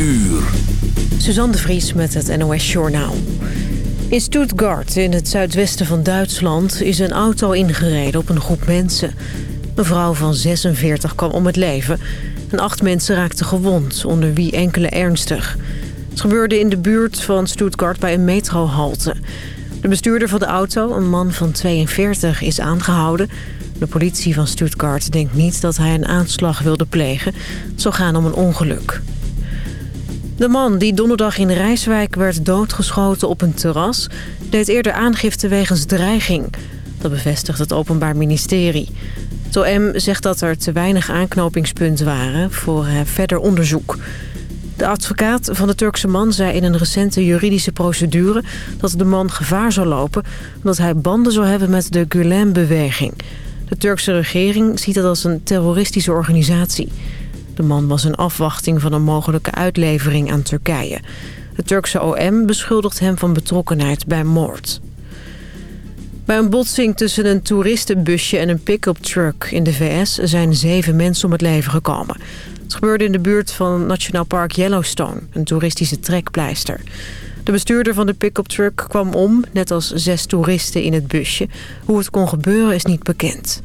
uur. Suzanne de Vries met het NOS Journaal. In Stuttgart, in het zuidwesten van Duitsland, is een auto ingereden op een groep mensen. Een vrouw van 46 kwam om het leven en acht mensen raakten gewond, onder wie enkele ernstig. Het gebeurde in de buurt van Stuttgart bij een metrohalte. De bestuurder van de auto, een man van 42, is aangehouden. De politie van Stuttgart denkt niet dat hij een aanslag wilde plegen. Het gaan om een ongeluk. De man die donderdag in Rijswijk werd doodgeschoten op een terras... deed eerder aangifte wegens dreiging. Dat bevestigt het Openbaar Ministerie. Het OM zegt dat er te weinig aanknopingspunten waren voor eh, verder onderzoek. De advocaat van de Turkse man zei in een recente juridische procedure... dat de man gevaar zou lopen omdat hij banden zou hebben met de Gulen-beweging. De Turkse regering ziet dat als een terroristische organisatie... De man was een afwachting van een mogelijke uitlevering aan Turkije. Het Turkse OM beschuldigt hem van betrokkenheid bij moord. Bij een botsing tussen een toeristenbusje en een pick-up truck in de VS... zijn zeven mensen om het leven gekomen. Het gebeurde in de buurt van Nationaal Park Yellowstone, een toeristische trekpleister. De bestuurder van de pick-up truck kwam om, net als zes toeristen in het busje. Hoe het kon gebeuren is niet bekend.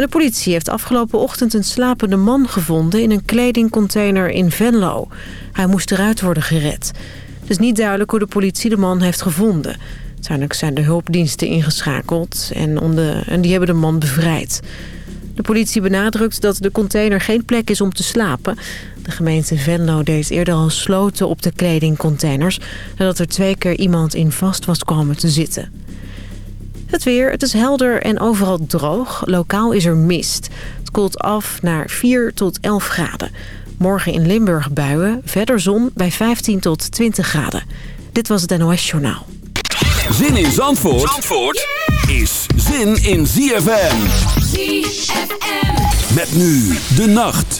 De politie heeft afgelopen ochtend een slapende man gevonden... in een kledingcontainer in Venlo. Hij moest eruit worden gered. Het is niet duidelijk hoe de politie de man heeft gevonden. Uiteindelijk zijn de hulpdiensten ingeschakeld en, en die hebben de man bevrijd. De politie benadrukt dat de container geen plek is om te slapen. De gemeente Venlo deed eerder al sloten op de kledingcontainers... nadat er twee keer iemand in vast was komen te zitten. Het weer, het is helder en overal droog. Lokaal is er mist. Het koelt af naar 4 tot 11 graden. Morgen in Limburg buien, verder zon bij 15 tot 20 graden. Dit was het NOS Journaal. Zin in Zandvoort, Zandvoort is zin in ZFM. ZFM. Met nu de nacht.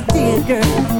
my dear girl.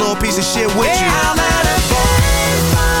little piece of shit with you. I'm at a trying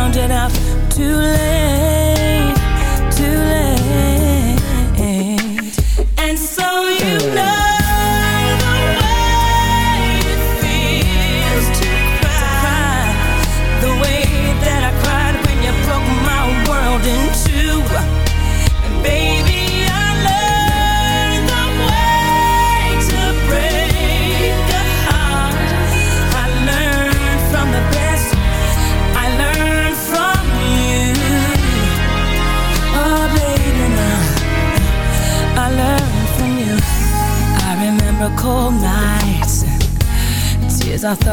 found enough to live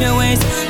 Your ways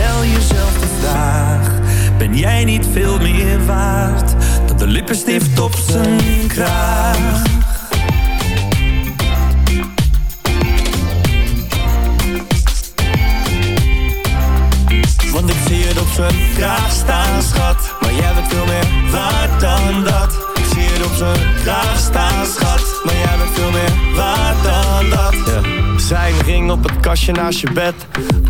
Stel jezelf de vraag: ben jij niet veel meer waard dan de lippenstift op zijn kraag? Want ik zie het op zijn kraag staan, schat. Maar jij bent veel meer waard dan dat. Ik zie het op zijn kraag staan, schat. Maar jij bent veel meer waard dan dat. Zijn ring op het kastje naast je bed.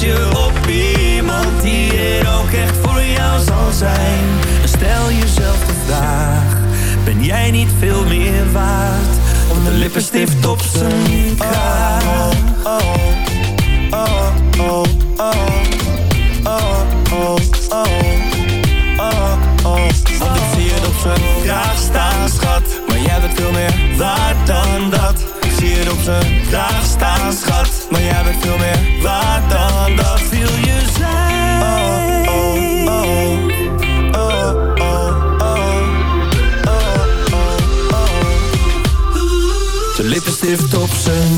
je op iemand die er ook echt voor jou zal zijn. En stel jezelf de vraag, ben jij niet veel meer waard? Om de lippenstift op zijn kraag. Oh, oh, oh, oh, oh, oh, oh, oh, zie je op zijn kraag staan, schat. Maar jij bent veel meer waard dan dat op zijn staan, schat. Maar jij bent veel meer Waar dan dat. Viel je zijn. Oh, oh, oh. Lippenstift op zijn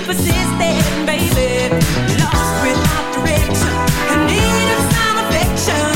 persisted, baby Lost without direction, in need of some affection.